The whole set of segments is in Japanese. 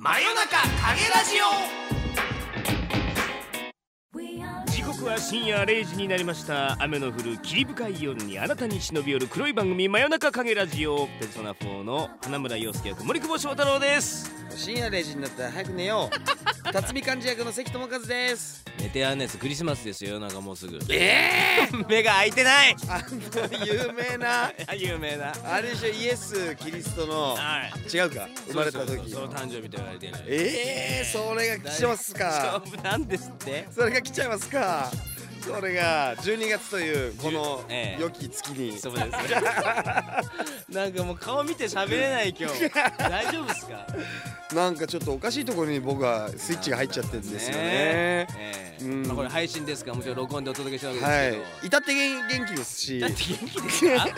真夜中影ラジオ。刻は深夜0時になりました。雨の降る霧深い夜にあなたに忍び寄る黒い番組真夜中影ラジオ。ペルソナ4の花村洋介役森久保祥太郎です。深夜0時になったら早く寝よう。辰巳幹事役の関智和です寝てやんねすクリスマスですよなんかもうすぐえ目が開いてないあの有名な有名なあれでしょイエスキリストのはい違うか生まれた時そうそうそう誕生日と言われてるええそれが来ちゃいますかそうなんですってそれが来ちゃいますかそれが12月というこのええ。良き月に。そうです。なんかもう顔見て喋れない今日。大丈夫ですか？なんかちょっとおかしいところに僕はスイッチが入っちゃってるんですよね。ええ。うん。まあこれ配信ですか？らもちろん録音でお届けしたわけはですい。至って元元気ですし。けど、だって元気ですか？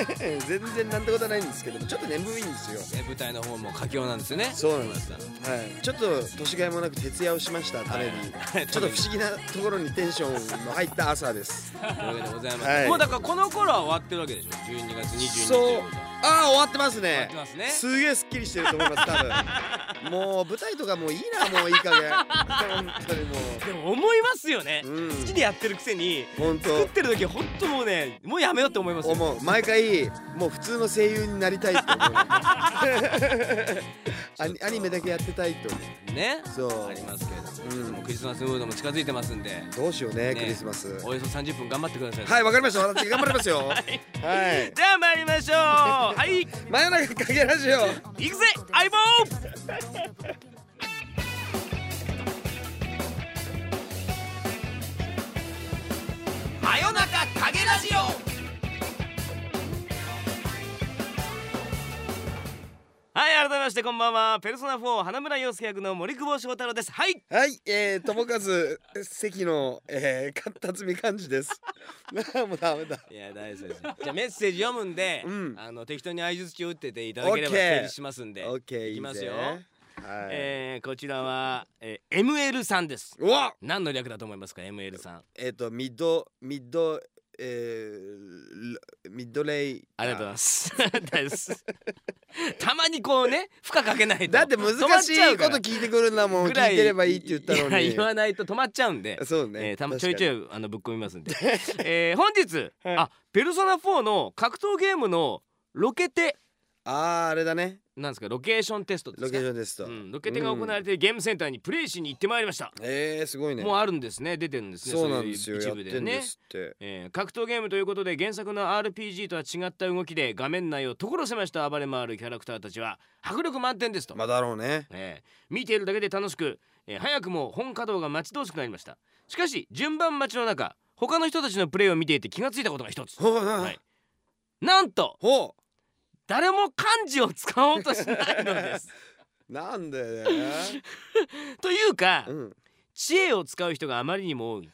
全然なんてことはないんですけどもちょっと眠いんですよ。ね舞台の方も佳境なんですよね。そうなんですはい、ちょっと年がいもなく徹夜をしましたために、はい。ちょっと不思議なところにテンションの入った朝です。とい。うわけでございます、はい。もうだからこの頃は終わってるわけでしょ？12月22日ということはああ終わってます終わっねてますね。すげえすっきりしてると思います多分。もう舞台とかもういいなもういい加減本当にもでも思いますよね、ううん。好きでやってるくせに本作っ当てる時本当もうねもうやめようって思いますよ。思う毎回もう普通の声優になりたいって思う。アニメだけやってたいって思う。ね。そう。ありますけれども、うん。もうクリスマスムードも近づいてますんで。どうしようねね。クリスマス。およそ30分頑張ってください。はいわかりました。私頑張りますよ。はい。じゃあ参りましょうはい。真夜中影ラジオ。行くぜ相棒。真夜中影ラジオはい改めましてこんばんは。ペルソナ4花村洋介役の森久保祥太郎です。はい。はい、えー、友和関の、えー、か辰巳幹事です。もうダメだ。いや大丈夫です。じゃあメッセージ読むんで、うん。あの適当に相槌を打ってていただければ整理しますんでオッケーいきますよ。はい。えー、こちらは、えー、ML さんです。何の略だと思いますか ML さん。えっ、とミッドミッドえー、ルミッドレイ。ありがとうございま す。たまにこうね、負荷かけないと。だって難しいこと聞いてくるんだもん。聞いてればいいって言ったのに。言わないと止まっちゃうんで。そうね。えー、たまちょいちょい。いあのぶっ込みますんで。えー、本日、はいあペルソナ4の格闘ゲームのロケテあああれだね。なんですかロケーションテストですロか。ケーションテスト。うん、ロケテが行われているゲームセンターにプレイしに行ってまいりました。えー、すごいね。もうあるんですね出てるんですねそうなんですよ。でねですって。えー格闘ゲームということで原作の RPG とは違った動きで画面内を所狭しと暴れ回るキャラクターたちは迫力満点ですと、まあだろうね。えー見ているだけで楽しく、えー早くも本稼働が待ち遠しくなりましたしかし順番待ちの中他の人たちのプレイを見ていて気がついたことが一つ、はい、なんとほ誰も漢字を使おうとしないのですう。なんで。というかうん。知恵を使う人があまりにも多い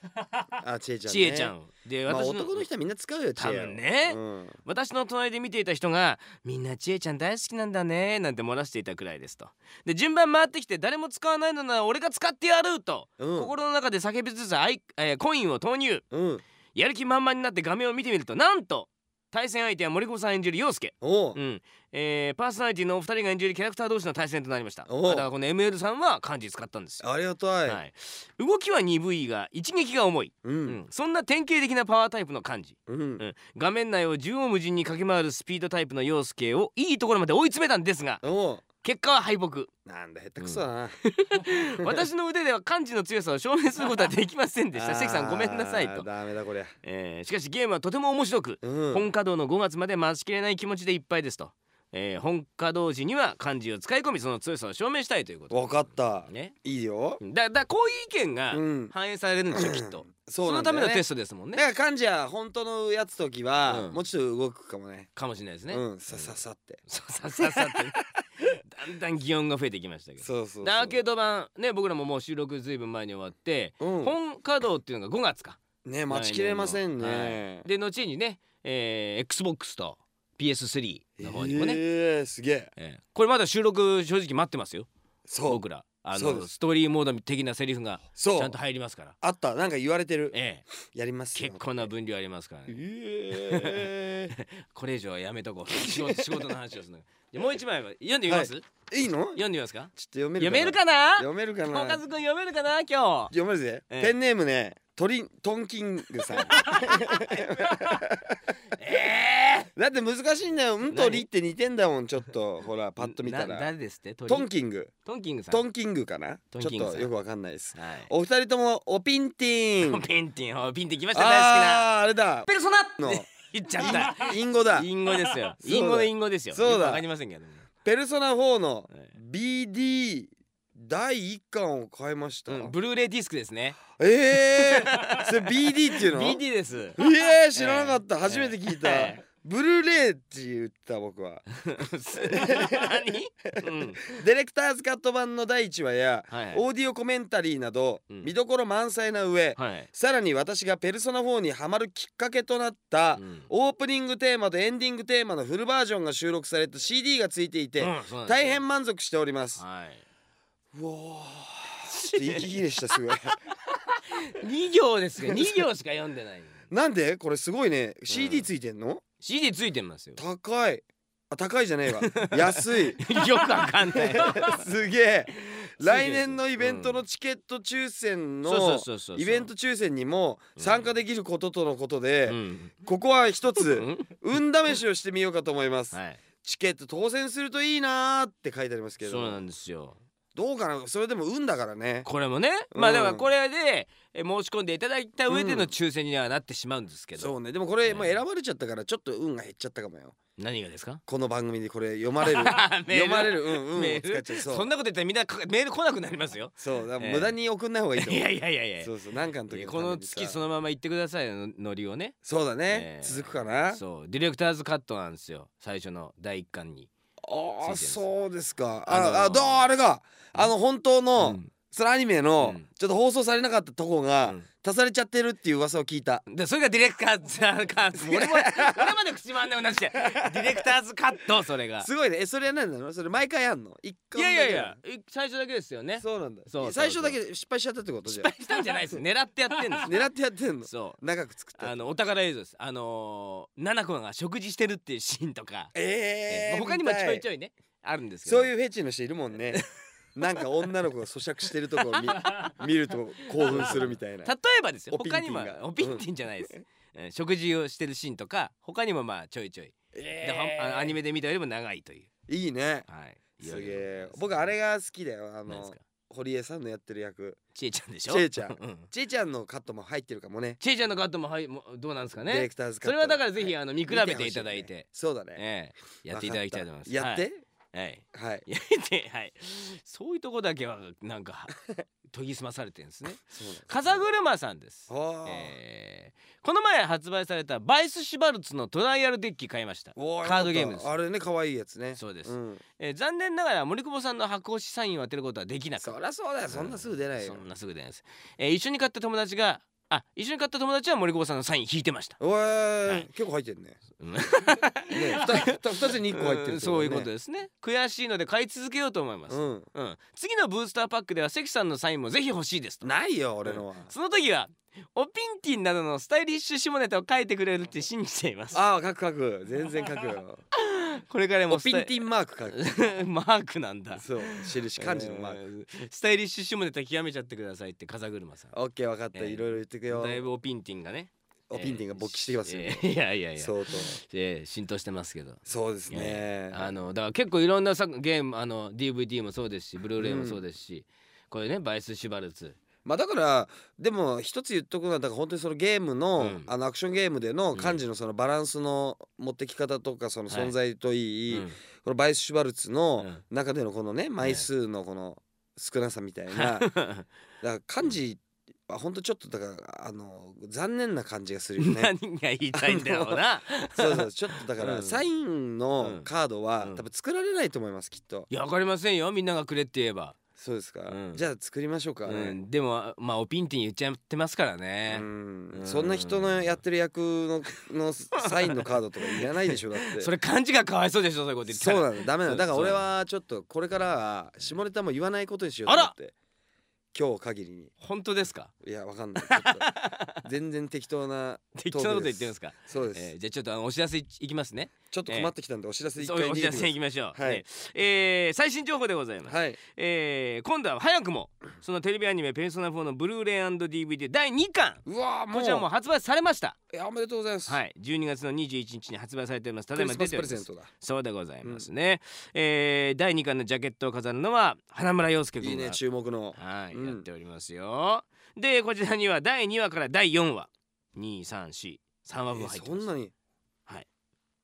あ、ちえちゃん、ね。知恵ちゃんでまあ、男の人はみんな使うよ。多分ねうん。私の隣で見ていた人が「みんなちえちゃん大好きなんだね」なんて漏らしていたくらいですと。で順番回ってきて誰も使わないのなら俺が使ってやると、うん心の中で叫びつつアイ、えーコインを投入うん。やる気満々になって画面を見てみるとなんと対戦相手は森久保さん演じる陽介、おうう。んえーパーソナリティのお二人が演じるキャラクター同士の対戦となりましただからこの ML さんは漢字使ったんですよ、ありがたい。はい、動きは鈍いが一撃が重い、う。うんん、そんな典型的なパワータイプの漢字うん。うん、画面内を縦横無尽に駆け回るスピードタイプの陽介をいいところまで追い詰めたんですが。結果は敗北。なんだ、下手くそだな。私の腕では漢字の強さを証明することはできませんでした。関さんごめんなさいと、ダメだ、こりゃ。えーしかしゲームはとても面白く、うん。本稼働の5月まで待ちきれない気持ちでいっぱいですと、えー本稼働時には漢字を使い込みその強さを証明したいということ。わかった。ね。いいよ。だだこういう意見がうん。反映されるんでしょきっと。そね。のためのテストですもんね。だから漢字は本当のやつ時は、うん。もうちょっと動くかもね。かもしれないですね、うん、さささって。さささって。ね だんだん擬音が増えてきましたけど。そうそうアーケード版ね僕らももう収録ずいぶん前に終わって、うん。本稼働っていうのが5月か。ね、待ちきれませんね。で後にね、えー、XBOX と PS3 の方にもね、えー、すげえ。えー。これまだ収録正直待ってますよ。そう。僕らあのストーリーモード的なセリフがちゃんと入りますから。あった。なんか言われてる。ええ。やりますよ。結構な分量ありますからね。えー これ以上はやめとこう。仕事仕事の話をするもう一枚は読んでみます、い。いの？読んでみますか？ちょっと読める読めるかな？読めるかおな？かずくん読めるかな？今日。読めるぜ、ええ。ペンネームねトリントンキングさん。えだって難しいんだよ。うんと何？りって似てんだもんちょっと。ほらパッと見たなら誰ですって？トトンキング。トンキングさん。トンキングかな？ちょっとよくわかんないです。はい。お二人ともおピンティンピンティンおピンティン来ました大好きな。あれだ。ペルソナの。言っちゃった。インゴだ。インゴですよ。インゴのインゴですよ。そうだ。わかりませんけどもペルソナ4のはい。BD 第一巻を買いました、うんブルーレイディスクですね。えー、それ BD っていうの？BD です。えー、知らなかった、ええ初めて聞いた、えブルーレイって言った僕は。何？うん。ディレクターズカット版の第1話や、はいオーディオコメンタリーなど、うん。見どころ満載な上、はい。さらに私がペルソナ4にハマるきっかけとなった、うん。オープニングテーマとエンディングテーマのフルバージョンが収録された CD がついていて、大変満足しております、はい。うわー。ちょっと息切れしたすごい。二行ですが二行しか読んでない。なんで？これすごいね。CD ついてんの、CD ついてますよ。高い。あ高いじゃねえわ。安い。よくわかんない。すげえ。す来年のイベントのチケット抽選の。イベント抽選にも参加できることとのことで、うん。ここは一うつん。運試しをしてみようかと思います、はい。チケット当選するといいなーって書いてありますけどそうなんですよ。どうかなそれでも運だからね。これもね、まあだからこれでえ申し込んでいただいた上での抽選にはなってしまうんですけど。そうね。でもこれ、ね。もう選ばれちゃったからちょっと運が減っちゃったかもよ。何がですか？この番組でこれ読まれる。読まれる。うんうんメール？そんなこと言ったらみんなかメール来なくなりますよ。そう。だ無駄に送んない方がいいと思う。いやいやいやいや。そうそう。なんかの時この月そのまま行ってくださいのノリをね。そうだね、えー続くかな。そう。ディレクターズカットなんですよ。最初の第一巻にああそうですか。あのーああどうあれがあの本当の、うんそのアニメの、うん。ちょっと放送されなかったとこが、うん。足されちゃってるっていう噂を聞いた。でそれがディレクターズカット。俺も俺まで口回んない同じでディレクターズカットそれが。すごいね。えそれは何なの？それ毎回やんの？一い回やいやいやえ最初だけですよね。そうなんだ。そう最初だけで失敗しちゃったってことじゃ失敗したんじゃないです狙ってやってんです 狙ってやってんの？そう。長く作ったあのお宝映像です。あのー、七子が食事してるっていうシーンとか、えー、まあ他にもちょいちょいょいねあるんですけど。そういうフェチの人いるもんねなんか女の子が咀嚼してるとこを見 見ると興奮するみたいな。例えばですよ。他にもがおピンティンじゃないです、えー食事をしてるシーンとか他にもまあちょいちょい。ではあのアニメで見たよりも長いという。いいね。はい。すげえ。僕あれが好きだよ。あの堀江さんのやってる役。ちえちゃんでしょ？ちえちゃん。うん。ちえちゃんのカットも入ってるかもね。ちえちゃんのカットもはいもうどうなんですかディレねクターズカット。それはだからぜひあの見比べていただいて。ねそうだね。ええ。やっていただきたいと思います。やって？はい、はい。はい。やってはい。そういうとこだけはなんか 研ぎ澄まされてるんですね。そうなんです風車さんです。あー。えーこの前発売されたバイス・シュバルツのトライアルデッキ買いました。おカードゲームです。あれね可愛いやつね。そうです。ん。えー残念ながら森久保さんの箱押しサインを当てることはできなくそりゃそうだよ。そんなすぐ出ないよ。そんなすぐ出ないです、えー一緒に買った友達があ一緒に買った友達は森久保さんのサイン引いてました。おーい。結構入ってんね。うん。ねふたふた二つに一個入ってるうんそういうことですね。悔しいので買い続けようと思います、うん。うん。次のブースターパックでは関さんのサインもぜひ欲しいですと。ないよ俺のはその時は。おピンティンなどのスタイリッシュ下ネタを書いてくれるって信じていますああ書く書く全然書くよこれからもおピンティィンマーク書くンマークなんだ。そう。印漢字のマーク。うんスタイリッシュ下ネタ極めちゃってくださいって風車さん。オッケー分かった。えーいろいろ言ってくよ。だいぶおピンティンがね。おピンティンが勃起してきますよえーいやいやいや。相当。えー浸透してますけど。そうですね。えーあのだから結構いろんな作ゲームあの DVD もそうですしブルーレイもそうですし、これねバイス・シュバルツまあだからでも一つ言っとくのはだから本当にそのゲームの、うん。あのアクションゲームでの漢字のそのバランスの持ってき方とかその存在といい、うんこのバイス・シュバルツのうん中でのこのね枚数のこの少なさみたいな、だから漢字は本当ちょっとだからあの残念な感じがするよね。何が言いたいんだろうな。そうそうちょっとだから、うん。サインのカードは、うん。多分作られないと思いますきっと。いやわかりませんよ。みんながくれって言えばそうですか、うん。じゃあ作りましょうかね、うん、でもまあおピンティン言っちゃってますからね、うん。うん。そんな人のやってる役ののサインのカードとかいらないでしょだって。それ漢字がかわいそうでしょそういうこと言ったら。そうなのダメなそうのだから俺はちょっとこれからは下ネタも言わないことにしようと思って。今日限りに。本当ですか？いやわかんない。ちょっと。全然適当な適当なこと言ってるんですか？そうです、えーじゃあちょっとあのお知らせいいきますねちょっと困ってきたんでお知らせ一回お知らせいきましょう、はい。ね。えー最新情報でございます、はい。えー今度は早くもそのテレビアニメ「ペルソナ4」のブルーレイ &DVD 第2巻。うわーもう。こちらもう発売されました。いやおめでとうございます。はい。12月の21日に発売されております。ただいま出ております。プレゼントだ。そうでございますね、えー第2巻のジャケットを飾るのは花村陽介君が。いいね注目の。はい、うん。やっておりますよ。でこちらには第2話から第4話。2343話分入ってます。えそんなに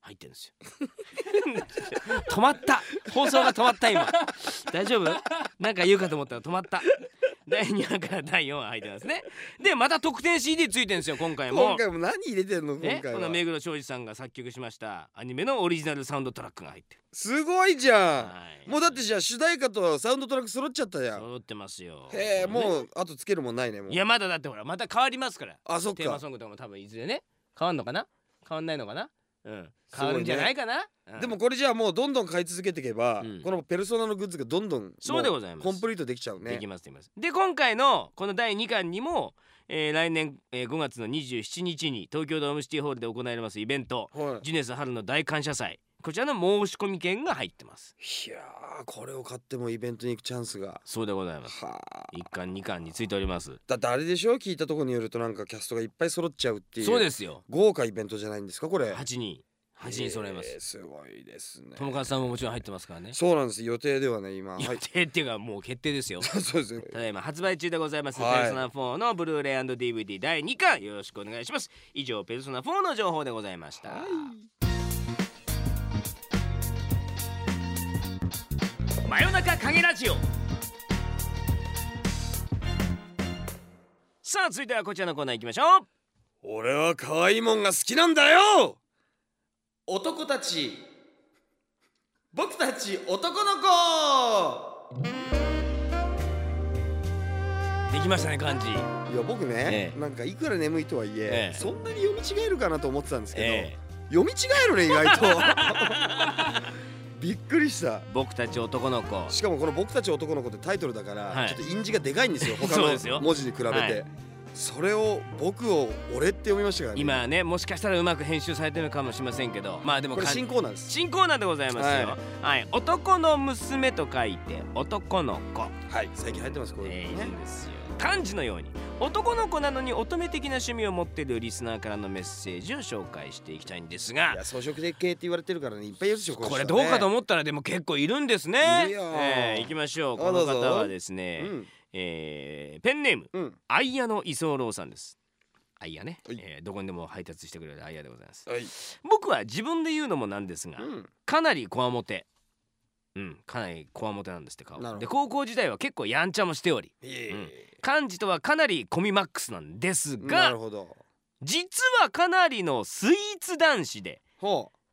入ってるんですよ。止まった。放送が止まった今。大丈夫？なんか言うかと思ったら止まった。第2話から第4話入ってますね。でまた特典 CD ついてるんですよ今回も。今回も何入れてんの今え回は。この目黒庄司さんが作曲しましたアニメのオリジナルサウンドトラックが入って。るすごいじゃん。はい。もうだってじゃあ主題歌とサウンドトラック揃っちゃったじゃん。揃ってますよ。へえね。もうあとつけるもんないねもう。いやまだだってほらまた変わりますから。あそっか。テーマソングとかも多分いずれね変わんのかな？変わんないのかな？うん。変わるんじゃないかな、うん。でもこれじゃあもうどんどん買い続けていけば、うん。このペルソナのグッズがどんどんそうでございます。もコンプリートできちゃうね。できますできます。で今回のこの第2巻にも、えー来年、えー5月の27日に東京ドームシティホールで行われますイベント。はい。ジュネス春の大感謝祭こちらの申し込み券が入ってます。いやーこれを買ってもイベントに行くチャンスが。そうでございます。はあ。1巻2巻についております。だってあれでしょ聞いたところによるとなんかキャストがいっぱい揃っちゃうっていうそうですよ。豪華イベントじゃないんですか？これ。8人8人揃えます、えーすごいですね。友和さんももちろん入ってますからね。そうなんです。予定ではね今。はい。予定っていうかもう決定ですよ。そうですねただいま発売中でございます、はい。ペルソナ4のブルーレイ &DVD 第2巻。よろしくお願いします。以上ペルソナ4の情報でございました、真夜中影ラジオ。さあ続いてはこちらのコーナー行きましょう。俺は可愛いもんが好きなんだよ。男たち僕たち男の子。できましたね漢字いや僕ね、ええ。なんかいくら眠いとはいえええ。そんなに読み違えるかなと思ってたんですけど、え。読み違えるね意外と びっくりした。え僕たち男の子。しかもこの「僕たち男の子」ってタイトルだから、はい。ちょっと印字がでかいんですよ他の 文字に比べて、はい。それを「僕を俺」って読みましたからね。今ねもしかしたらうまく編集されてるのかもしれませんけど。まあでもこれ漢新コーナーです。新コーナーでございますよ。ははい、男の娘と書いて男の子。はい。最近入ってますこうえー、いいうのね、いんですよ。漢字のように男の子なのに乙女的な趣味を持っているリスナーからのメッセージを紹介していきたいんですが。いや装飾的系って言われてるからねいっぱいいるでしょこれどうかと思思ったらでも結構いるんですね。いえー、いきましょう。この方はですね、うん。えーペンネームうん。アイヤの居候さんです。アイヤね、はい。えーどこにでも配達してくれるアイヤでございます。はい。僕は自分で言うのもなんですが、うん。かなりこわもて。うんかなりこわもてなんですって顔。で高校時代は結構やんちゃもしており。いえいえ漢字とはかなりコミマックスなんですながるほど。実はかなりのスイーツ男子で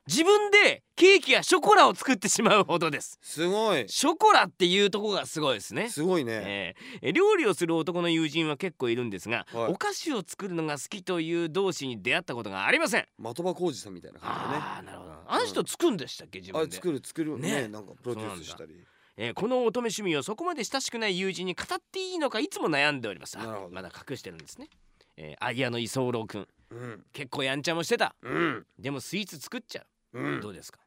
自分でケーキやショコラを作ってしまうほどです。すごい。ショコラっていうとこがすごいですね。すごいね、えー料理をする男の友人は結構いるんですが、はい。お菓子を作るのが好きという同士に出会ったことがありません。的場浩二さんみたいな感じだね。ああなるほど。あの人作るんでしたっけ？自あ分で。作る作る。ねね。なんかプロデュースしたりえーこの乙女趣味をそこまで親しくない友人に語っていいのかいつも悩んでおります。まだ隠してるんですね、えー、アギアの居候くんうん。結構やんちゃもしてた。うん。でもスイーツ作っちゃう、うん。どうですか、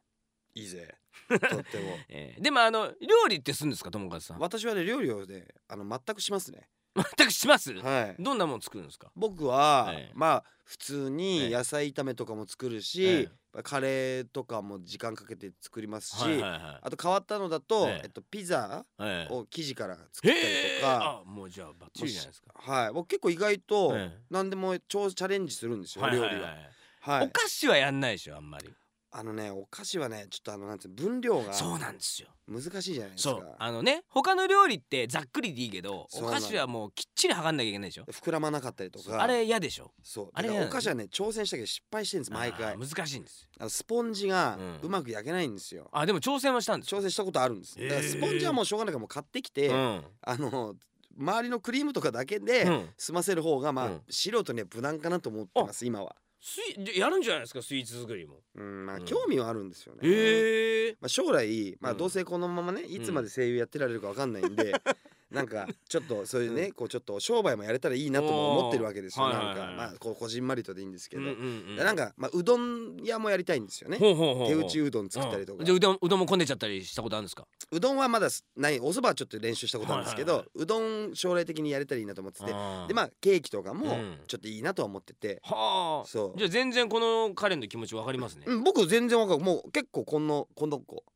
いいぜ。とっても。えーでもあの料理ってするんですか友和さん？私はね料理をねあの全くしますね全くします、はい。どんなもの作るんですか？僕は、ええ。まあ普通にええ。野菜炒めとかも作るし、えカレーとかも時間かけて作りますし、はいはいはあと変わったのだと、ええ。えっと、ピザを生地から作ったりへとか、あもうじゃあバッチリじゃないですか。はい僕結構意外とええ。何でも超チャレンジするんですよ、料理は。はいはい。お菓子はやんないでしょあんまりあのねお菓子はねちょっとあのなんて分量がそうなんですよ。難しいじゃないですか。そう。あのね他の料理ってざっくりでいいけどお菓子はもうきっちり測んなきゃいけないでしょ。膨らまなかったりとか。あれ嫌でしょ。そう。あれお菓子はね挑戦したけど失敗してるんです。毎回。難しいんですあのスポンジがうん。うまく焼けないんですよ、あでも挑戦はしたんですよ。挑戦したことあるんです。だからスポンジはもうしょうがないからもう買ってきて、うん。あの周りのクリームとかだけでうん。済ませる方がまあ、うん。素人には無難かなと思ってます今はスイやるんじゃないですかスイーツ作りも。うんまあうん。興味はあるんですよね、ええまあ、将来、まあ、うん。どうせこのままねいつまで声優やってられるかわかんないんで、なんか ちょっとそういうね、こうちょっと商売もやれたらいいなとも思ってるわけですよ、なんかまあこうこじんまりとでいいんですけど、なんか、まあ、うどん屋もやりたいんですよね。手打ちうどん作ったりとか、うん。じゃあうどんうどんもこねちゃったりしたことあるんですか？うどんはまだすない。お蕎麦はちょっと練習したことあるんですけど、うどん将来的にやれたらいいなと思ってて。でまあケーキとかもうん。ちょっといいなとは思ってて、はあ。そう。じゃあ全然この彼の気持ちわかりますね。うん、僕全然わかる。もう結構このこの子。ん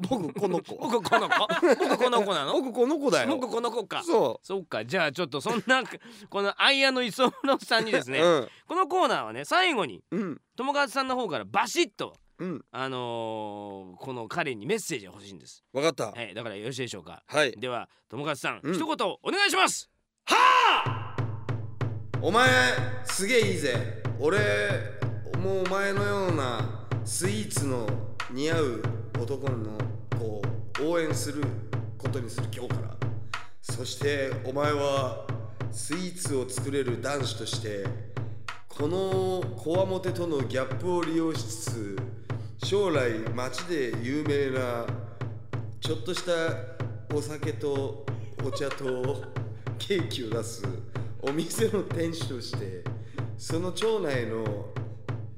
僕この子。僕この子？僕この子なの？僕この子だよ。僕この子か。そそっか。じゃあちょっとそんなこのアイアンの磯村さんにですう、ね、このコーナーはね最後にうん。うん友和さんの方からバシッとうん。あのーこの彼にメッセージが欲しいんです。わかった。はいだからよろしいでしょうか？はい。では友和さん、うん。一言お願いします。お前すげえいいぜ。俺もうお前のようなスイーツの似合う男の子を応援することにする今日から。そしてお前はスイーツを作れる男子としてこのこわもてとのギャップを利用しつつ将来街で有名なちょっとしたお酒とお茶とケーキを出すお店の店主としてその町内の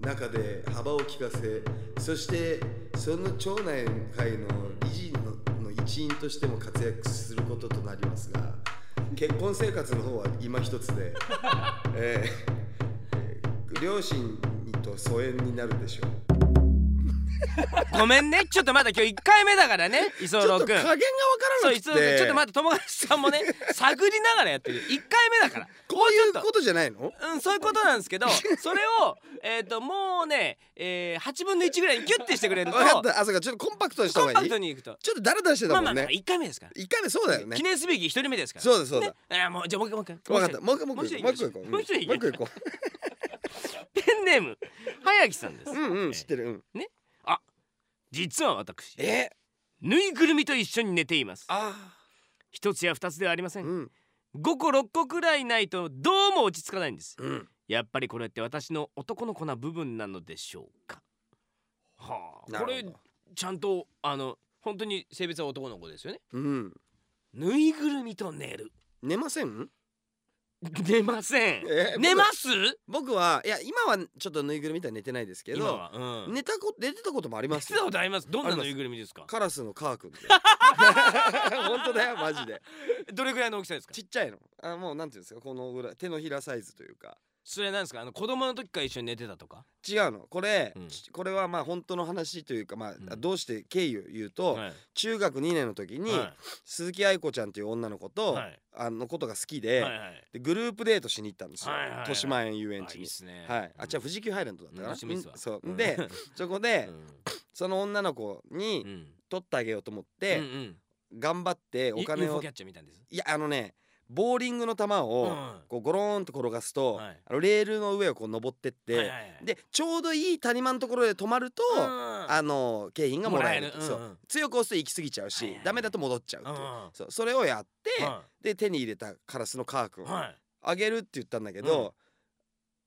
中で幅を利かせそしてその町内会の理事の一員としても活躍することとなりますが結婚生活の方は今一つで、ええ両親と疎遠になるでしょう。ごめんね。ちょっとまだ今日1回目だからね。磯ちょっ野くんと加減がわからなくて。ちょっと待って友達さんもね 探りながらやってる。1回目だから。こういうことじゃないの？うん、そういうことなんですけどそれを、えー、ともうね、えー、8分の1ぐらいにギュッてしてくれると分かった。あそうか。ちょっとコンパクトにしたコンパ方がいい。クトにいくと。ちょっとダラダラしてたもんまあまあまあね1回目ですから、一回目そうだよね。記念すべき1人目ですから。そうだそうだね、えーもうじゃあもう一回もう一回。分かった。もう一回。もう一回もう一回。行こう。もう一回もう一回ペンネーム。早木さんです、ううんうん知ってる。うん実は私え？ぬいぐるみと一緒に寝ています。あ一つや二つではありません、うん。5個6個くらいないとどうも落ち着かないんです。うん。やっぱりこれって私の男の子な部分なのでしょうか。はあこれちゃんとあの本当に性別は男の子ですよね。うん。ぬいぐるみと寝る。寝ません？寝ません。寝ます？僕はいや今はちょっとぬいぐるみとは寝てないですけ今どは。うん。寝たこ寝てたこともあります寝たことあります。どんなぬいぐるみですか？カラスのカー君で。本当だよマジで。どれぐらいの大きさですか？ちっちゃいの。あもうなんていうんですかこのぐらい手のひらサイズというかそれなんですか？あの子供の時から一緒に寝てたとか？違うの。これ、うん。ちこれはまあ本当の話というかまあ、うん。どうして経緯を言うと、はい。中学2年の時に、は鈴木愛子ちゃんという女の子と、はい。あのことが好きいで,、はいはい。でグループデートしに行ったんですよ、はいはいはい。豊島園遊園あいい地にっすね。はい、あっちは富士急ハイランドだったかな、うんそう、うん。で そこで、うん。その女の子うにん。取ってあげようと思って、頑張ってお金をインフォキャッチャーみたいですいやあのねボーリングの球をうん。こうゴローンと転がすと、はい。あのレールの上をこう登ってって、でちょうどいい谷間のところで止まると、うん。あの景品がもらえるそう強く押すと行き過ぎちゃうし、はいダメだと戻っちゃうっそうそれをやって、はで手に入れたカラスのカー君いはい。あげるって言ったんだけど、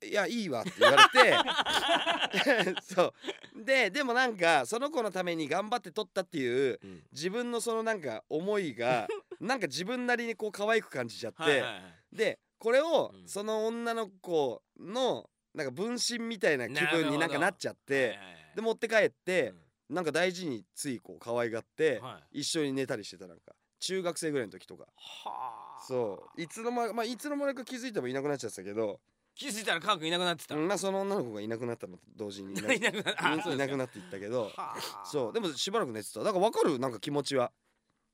いやいいわって言われて そう。ででもなんかその子のために頑張って取ったっていううん。自分のそのなんか思いが なんか自分なりにこう可愛く感じちゃって、はいはいはい。でこれをうん。その女の子のなんか分身みたいな気分になんかなっちゃってで持って帰ってなんか大事についこう可愛がってうんはい。一緒に寝たりしてたなんか中学生ぐらいの時とか。はあ。そう。いつの間にまあいつの間にか気づいてもいなくなっちゃってたけど気づいたらカー君いなくなってた。うんまあその女の子がいなくなったのと同時に いなくいなくなっていったけどはあ。そう。でもしばらく寝てた。だから分かる？なんか気持ちは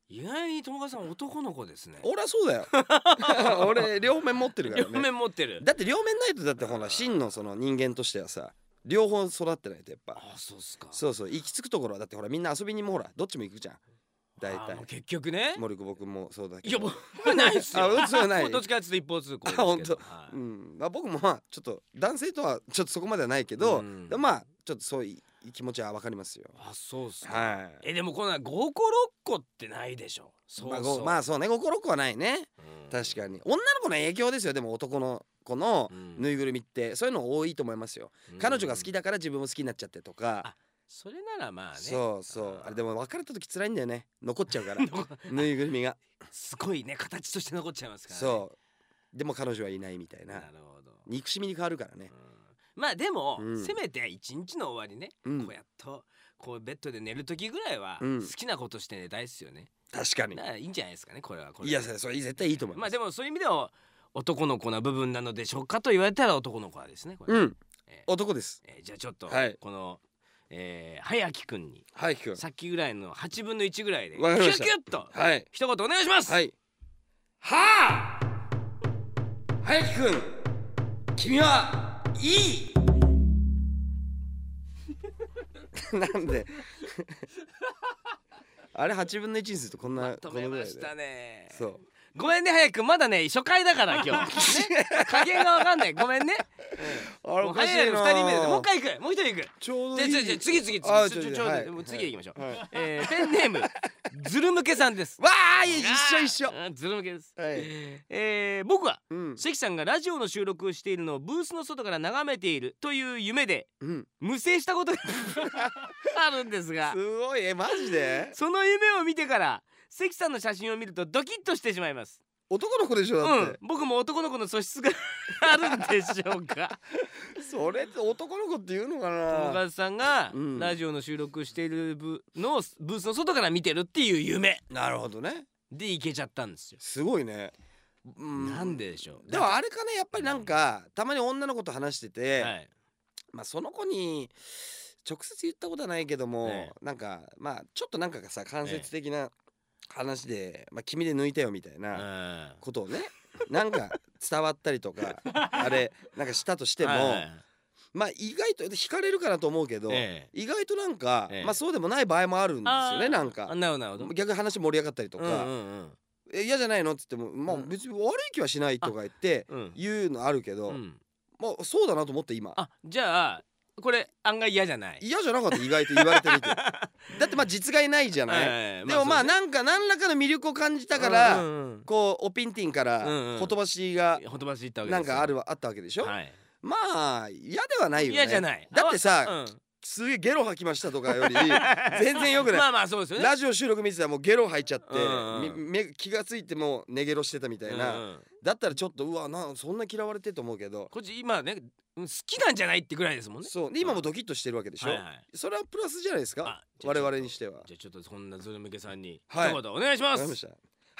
意外に友川さん男の子ですね。俺はそうだよ。俺両面持ってるから両ね面持ってる。だって両面ないとだってほら真のその人間としてはさ両方育ってないとやっぱ。あそうっすか。そうそう。行き着くところはだってほらみんな遊びにもほらどっちも行くじゃん。大体。結局ね。森久保君もそうだけど。いや僕はないっすよ。あそうはない。どっちかっていうと一方通行ですけど。あ本当。はいうん。まあ、僕もまあちょっと男性とはちょっとそこまではないけど、うん。まあちょっとそういう気持ちはわかりますよ。あそうっすか。はい。えでもこんな5個6個ってないでしょ。そうまあそうごまあそうね。心子はないね。うん。確かに。女の子の影響ですよ。でも男の子のうん。ぬいぐるみって。そういうの多いと思いますよ、彼女が好きだから自分も好きになっちゃってとか。あそれならまあね。そうそう。あれでもも別れた時辛いんだよね。残っちゃうから。ぬいぐるみが。すごいね。形として残っちゃいますからね。そう。でも彼女はいないみたいな。なるほど。憎しみに変わるからね。うんまあでも、うん。せめて一日の終わりね、うん。こうやっとこうベッドで寝る時ぐらいはうん。好きなことして寝たいっすよね、確かに。だからいいんじゃないですかねこれは。これいやそれそれ絶対いいと思いまあます、でもそういう意味では男の子な部分なのでしょうかと言われたら男の子はですねこれ。うん。え男です。えーじゃあちょっとはい。この、えー、早木くんに。はいくん。さっきぐらいの8分の1ぐらいでわかりました。キュッとはい。一言お願いします、はい。はあ！早木くん君はい。い なんで。あれ8分の1にするとこんな、まとこのぐらいで。めましたねそうごめんね早く。まだね初回だから 今日。ね。加減がわかんない。ごめんね。あもう早いの2人目でもう一回行く。もう一人行く。ちょうどいい。じゃあじゃあ次次次。あちょちょちょちょはい。次行きましょう、はい。えー、ペンネーム ズル向けさんです。わあ一緒一緒。ズル向けです、はい。えー、僕はうん。関さんがラジオの収録をしているのをブースの外から眺めているという夢でうん。無声したことが あるんですが。すごい。えマジで？その夢を見てから関さんの写真を見るとドキッとしてしまいます。男の子でしょだって、うん。僕も男の子の素質が あるんでしょうか。それって男の子って言うのか友な和さんがうん。ラジオの収録しているブのブースの外から見てるっていう夢。なるほどね。でいけちゃったんですよ、すごいね、うん。なんででしょう。でもあれかねやっぱりなんかたまに女の子と話してて、はい。まあその子に直接言ったことはないけども、えなんかまあちょっとなんかがさ間接的な話で、まあ君で抜いたよみたいなうん。ことをねなんか伝わったりとか あれなんかしたとしても、まあ意外と惹かれるかなと思うけど、え意外となんか、ええ。まあそうでもない場合もあるんですよねなんか。逆に話盛り上がったりとか、うんうんえ嫌じゃないのっつってもまあうん。別に悪い気はしないとか言ってうんうん。言うのあるけど、うん。まあそうだなと思って今。あじゃあこれ案外嫌じゃない？嫌じゃなかった？意外と言われてみて。だってまあ実害ないじゃない、はいでもまあなんか何らかの魅力を感じたかうら、んうんうん。こうおピンティンからほとばしがほとばしいったわけなんかあるわあったわけでしょ、はい。まあ嫌ではないよね。嫌じゃない。だってさ、うんすげえゲロ吐きましたとかより 全然よくない、まあまあそうですよね。ラジオ収録見てたらもうゲロ吐いちゃって、うんうん気がついてもう寝ゲロしてたみたいな、うんうんだったらちょっとうわなそんな嫌われてると思うけど。こっち今ねうん好きなんじゃないってぐらいですもんね。そう。で今もドキッとしてるわけでしょ、はいはい。それはプラスじゃないですか？我々にしては。じゃあちょっとそんなズル向けさんにはい。一言お願いしますわかりました。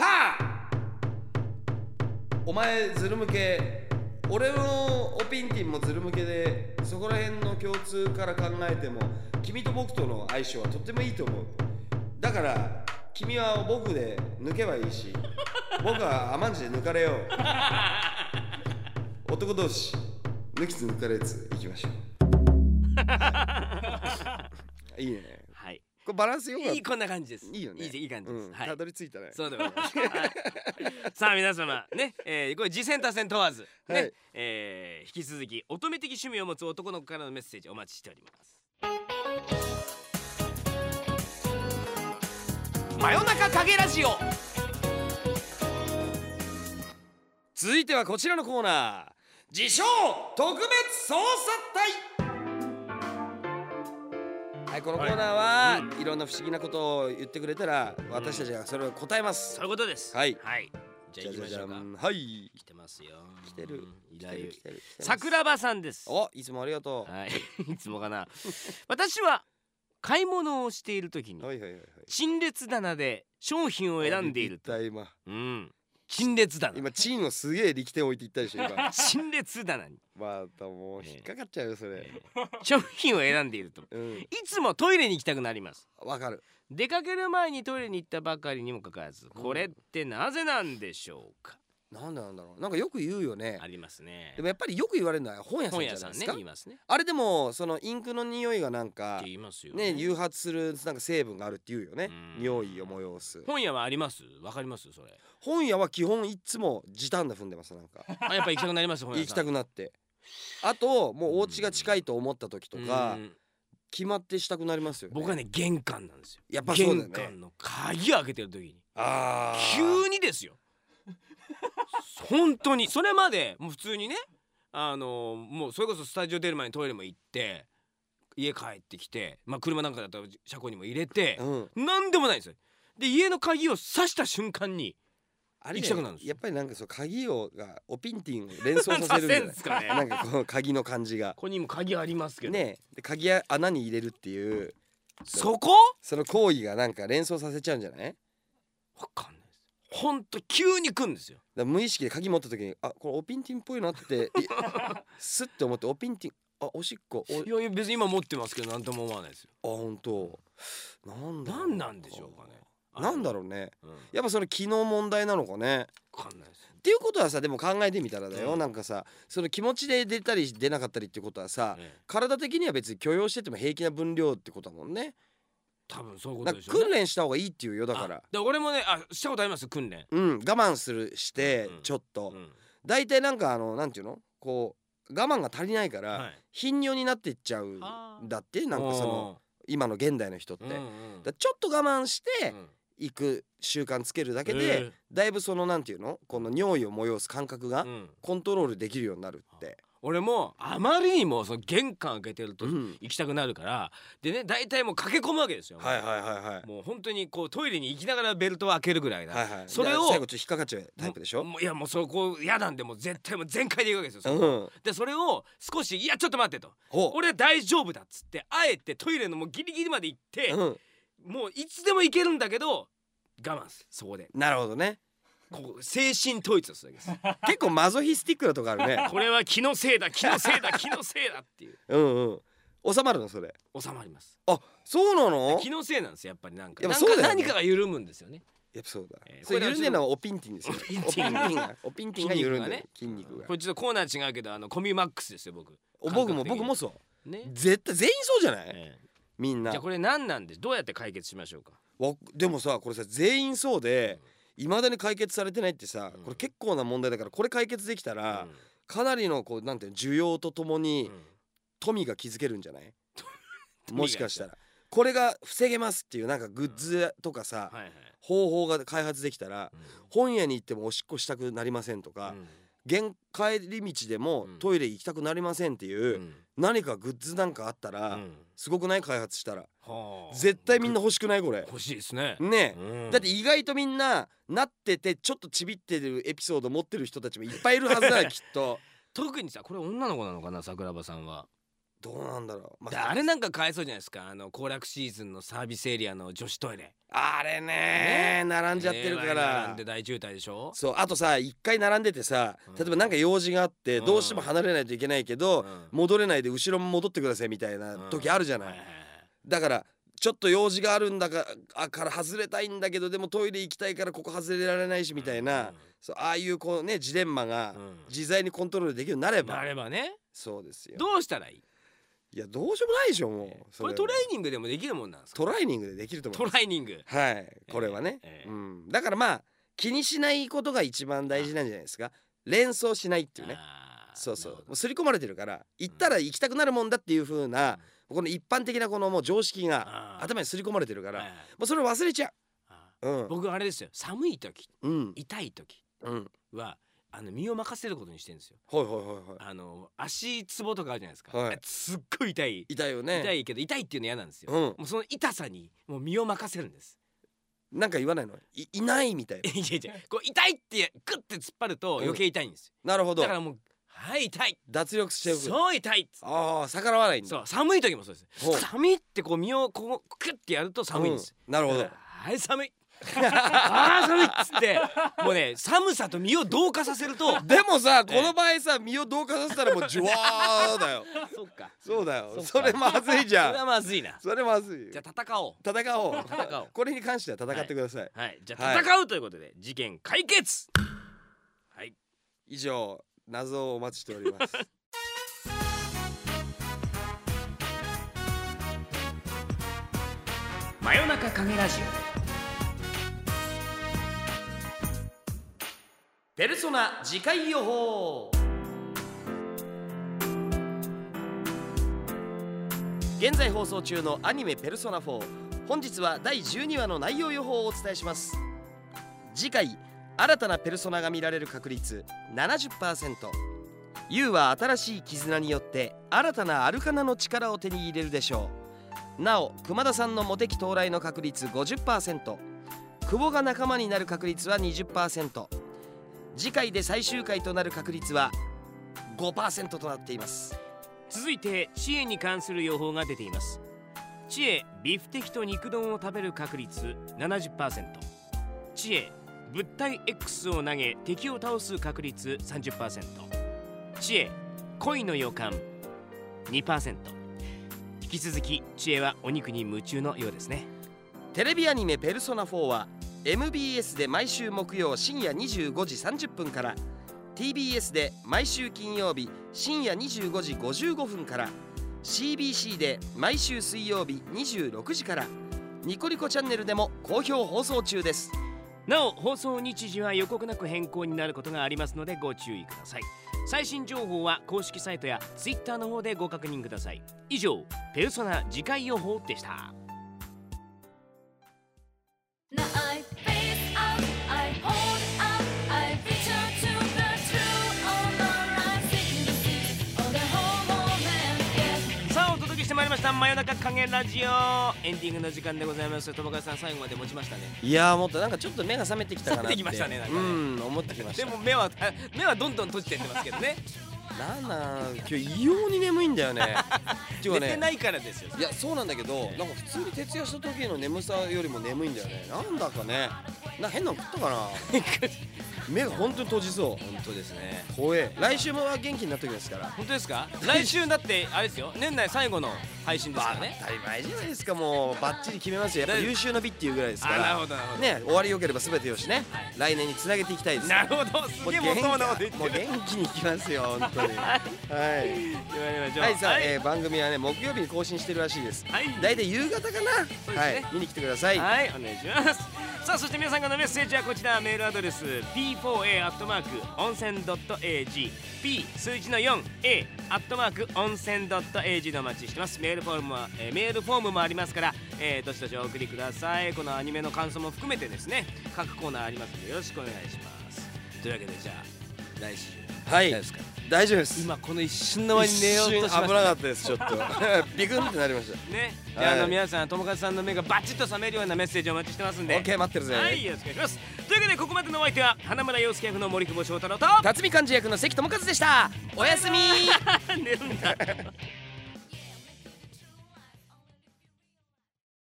はあ！お前ズル向け俺のオピンティンもズル向けでそこら辺の共通から考えても君と僕との相性はとってもいいと思う。だから君は僕で抜けばいいし 僕は甘んじで抜かれよう。男同士抜きつ抜かれついきましょう。いいね。はいこれバランスよかったいいこんな感じです。いいよね。いいいい感じです。うん。はい。たどり着いたね。そうでございます。はい。さあ皆様ね、えー、これ次戦多戦問わずね、はい。えー引き続き乙女的趣味を持つ男の子からのメッセージお待ちしております。真夜中影ラジオ。続いてはこちらのコーナー。自称特別捜査隊はいこのコーナーは、いろんな不思議なことを言ってくれたら私たちがそれを答えます、そういうことです。はいはい。じゃあ行きましょうか。んはい来てますよ。来てる来てる来てる来てます桜庭さんです。おいつもありがとう、はい。いつもかな。私は買い物をしている時にはいはいはいはい陳列棚で商品を選んでいるたうん。陳列棚。今今チンをすげえ力点置いていったでしょ今。陳列棚に。またもう引っかかっちゃうよそれ。商品を選んでいると。うん。いつもトイレに行きたくなります。わかる。出かける前にトイレに行ったばかりにもかかわらずこれってなぜなんでしょうか？なんでなんだろう。なんかよく言うよね。ありますね。でもやっぱりよく言われるのは本屋さんじゃないですか、言いますね。あれでもそのインクの匂いがなんか言いますよね。誘発するなんか成分があるって言うよね。うん。匂いを催す。本屋はあります？わかります？それ。本屋は基本いつも時短で踏んでますなんか。あやっぱ行きたくなります？本屋行きさんたくなって。あともうお家が近いと思った時とかうん。決まってしたくなりますよね。僕はね玄関なんですよ。やっぱそうだよね。玄関の鍵開けてる時に。あー。急にですよ本当にそれまでもう普通にねあのもうそれこそスタジオ出る前にトイレも行って家帰ってきてまあ車なんかだったら車庫にも入れてうん。何でもないんですよ。で家の鍵を刺した瞬間にあれ行きたくなるんですよ。やっぱりなんかそう鍵をがおピンティンを連想させるんない？すかね。なんかこの鍵の感じが。ここにも鍵ありますけど、ねで鍵や穴に入れるっていう。そこ？その行為がなんか連想させちゃうんじゃない？わかんないです本当急に来んですよ。ら無意識で鍵持った時にあこれおピンティンっぽいなってい スッて思っておピンティンあおしっこおいやいや別に今持ってますけど何とも思わないですよ。あ本当。なんだろう。何なんでしょうかね。なんだろうね。う、うん、わやっぱそれ気の問題なのかね。かんないです。っていうことはさでも考えてみたらだよ、うん。なんかさその気持ちで出たり出なかったりってことはさ、ええ。体的には別に許容してても平気な分量ってことだもんね多分そういうことでしょうね。訓練した方がいいっていうよだから。あで俺もねあしたことあります訓練、うん我慢するしてうんちょっと、うん。大体なんかあのなんていうの？こう我慢が足りないから、はい。頻尿になっていっちゃうんだってなんかその今の現代の人って、うんうん。ちょっと我慢してうん。いく習慣つけるだけで、ええ。だいぶそのなんていうの？この尿意を催す感覚がうん。コントロールできるようになるって、俺もあまりにもその玄関開けてるとうん。行きたくなるからでね大体もう駆け込むわけですよ、はいはいはいはい。もう本当にこうトイレに行きながらベルトを開けるぐらいな、はいはい。それを最後ちょっと引っかかっちゃうタイプでしょ？もういやもうそこ嫌なんでもう絶対もう全開でいくわけですよ、うんでそれを少しいやちょっと待ってと。ほう。俺は大丈夫だっつってあえてトイレのもうギリギリまで行って、うん。もういつでも行けるんだけど我慢する。そこで。なるほどねこう精神統一をするわけです。結構マゾヒスティックなとこあるね。これは気のせいだ気のせいだ気のせいだっていう。うんうん。収まるのそれ。収まります。あそうなの？気のせいなんですよやっぱりなんか。やっぱそうだよね。何かが緩むんですよね。やっぱそうだ、えーそれ緩んでるのはおピンティンですよ。おピンティンおピンティンが。おピンティンが緩んでる。筋肉がこれちょっとコーナー違うけどあのコミュマックスですよ僕。お僕も僕もそう。ね、絶対全員そうじゃない、ええ。みんな。じゃあこれ何なんでどうやって解決しましょうか？わでもさこれさ全員そうでいまだに解決されてないってさうん。これ結構な問題だからこれ解決できたら、うん。かなりのこうなんていうの需要とともにうん。富が築けるんじゃない？もしかしたら。これが防げますっていうなんかグッズとかさ、はいはい、方法が開発できたらうん。本屋に行ってもおしっこしたくなりませんとか、うん。限帰り道でもうん。トイレ行きたくなりませんっていう、うん。何かグッズなんかあったら、うんすごくない？開発したら。はあ。絶対みんな欲しくないこれ。欲しいですね、ねえ、うん。だって意外とみんななっててちょっとちびってるエピソード持ってる人たちもいっぱいいるはずだよ きっと。特にさこれ女の子なのかな桜庭さんはどうなんだろう、まであれなんかかわいそうじゃないですか？あの行楽シーズンのサービスエリアの女子トイレ。あれね並んじゃってるかえー並らんで大渋滞でしょそうあとさ一回並んでてさうん。例えばなんか用事があってうん。どうしても離れないといけないけど、うん。戻れないで後ろも戻ってくださいみたいな時あるじゃない、だからちょっと用事があるんだかあから外れたいんだけどでもトイレ行きたいからここ外れられないしみたいな、そうああいうこうねジレンマがうん。自在にコントロールできるようになれば、なればね。そうですよ。どうしたらいい？いやどうしようもないでしょもう。そこれトレーニングでもできるもんなんですか？トライニングでできると思トいます。ライニング。はいこれはね、ええ。うん、だからまあ気にしないことが一番大事なんじゃないですか。連想しないっていうね。そうそう。もう刷り込まれてるから行ったら行きたくなるもんだっていう風な、この一般的なこのもう常識が頭に刷り込まれてるから、もうそれを忘れちゃあううん。ー僕あれですよ。寒い時うん。痛い時うん。はあの身を任せることにしてるんですよ。はいはいはいはい。あの足つぼとかあるじゃないですか、はい。すっごい痛い。痛いよね。痛いけど痛いっていうの嫌なんですよ、うん。もうその痛さにもう身を任せるんです。なんか言わないの？いいないみたいな。いやいやこう痛いってグッて突っ張ると余計痛いんですよ、なるほど。だからもうはい痛い。脱力しておく。そう痛いああ逆らわないそう寒い時もそうです。寒いってこう身をこうクッてやると寒いんです、うん。なるほど。はい寒いあー寒いっつって。もうね寒さと身を同化させると。でもさええ。この場合さ身を同化させたらもうジュワーだよ。そっか。そうだよ。それまずいじゃそれはんまずいな。それまずいじゃあ戦おう。戦おう。戦おう。これに関しては戦ってください、はい。じゃはいあ戦うということで、事件解決。は以上謎をお待ちしております。真夜中影ラジオペルソナ次回予報。現在放送中のアニメ「ペルソナ4」本日は第12話の内容予報をお伝えします。次回新たなペルソナが見られる確率 70%You は新しい絆によって新たなアルカナの力を手に入れるでしょう。なお熊田さんのモテ期到来の確率50%久保が仲間になる確率は20%次回で最終回となる確率は5%となっています。続いて知恵に関する予報が出ています。知恵ビフテキと肉丼を食べる確率70%知恵物体 X を投げ敵を倒す確率30%知恵恋の予感2%引き続き知恵はお肉に夢中のようですね。テレビアニメ「ペルソナ4」は MBS で毎週木曜深夜25時30分から TBS で毎週金曜日深夜25時55分から CBC で毎週水曜日26時からニコニコチャンネルでも好評放送中です。なお放送日時は予告なく変更になることがありますのでご注意ください。最新情報は公式サイトや Twitter の方でご確認ください。以上ペルソナ次回予報でした。ました真夜中影ラジオ。エンディングの時間でございます。友川さん最後まで持ちましたね。いやーもっとなんかちょっと目が覚めてきたかなって。きましたねなんかね。うん思ってきました。でも目は目はどんどん閉じてってますけどねなんなん？今日異様に眠いんだよね。っていうかね。寝てないからですよ。いやそうなんだけどなんか普通に徹夜した時の眠さよりも眠いんだよね。なんだかね。な変なの食ったかな？目が本当に閉じそう。本当ですね。怖え。来週もは元気になった時ですから。本当ですか？来週だってあれですよ。年内最後の配信ですからね。当たり前じゃないですかもう。バッチリ決めますよ。やっぱ優秀の美っていうぐらいですから。あなるほどなるほど。ね終わりよければ全てよしね、来年につなげていきたいです。なるほど。すげえもっともなこと言ってもうる元気にいきますよ本当に。はい。はい。さあ、番組はね木曜日に更新してるらしいです。はい。大体夕方かな、はい。見に来てください、はい、お願いします。さあ、そして皆さんからのメッセージはこちら、メールアドレス p4a アットマーク温泉 .ag p 数字の 4a アットマーク温泉 .ag でお待ちしてます。メールフォームは、えーメールフォームもありますから、えーどしどしお送りください。このアニメの感想も含めてですね、各コーナーありますのでよろしくお願いします。というわけでじゃあ来週はい。ですか？大丈夫です。今この一瞬の間に寝ようとしました危なかったですちょっと。ビクンってなりました。ね、じゃあ,、あはいの皆さん友和さんの目がバチッと覚めるようなメッセージをお待ちしてますんで。オッケー待ってるぜ、はい、よろしくお願いします。というわけで、ここまでのお相手は花村洋介役の森久保祥太郎と。辰巳幹事役の関智和でした。おやすみ。寝るんだ。